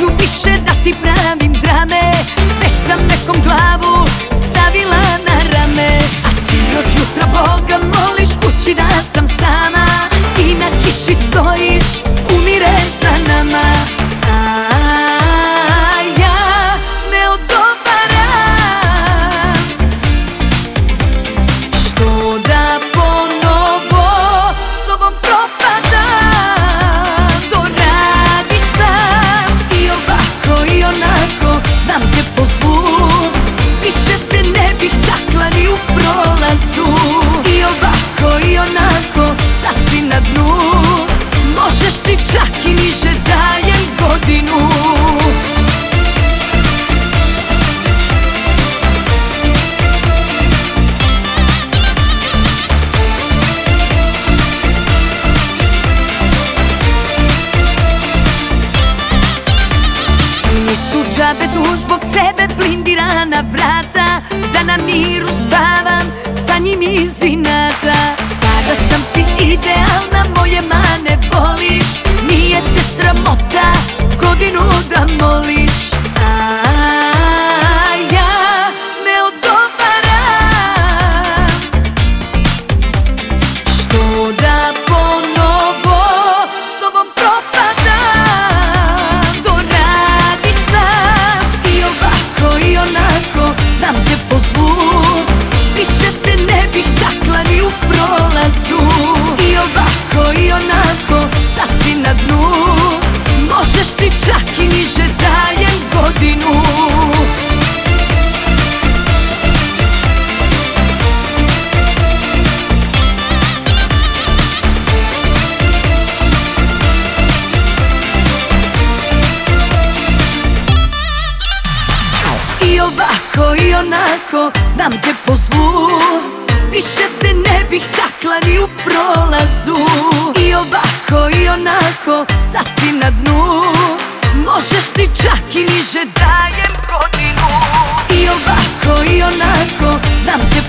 Neću više da pravim drame. Već sam nekom glavu stavila na rame. Jutra Boga moliš kući da sam sama. I na kiši stojiš, os i onako znam te po zlu Više te ne bih takla ni u prolazu. I ovako i onako sad si na dnu. Možeš ti čak i niže dajem godinu. I ovako i onako znam te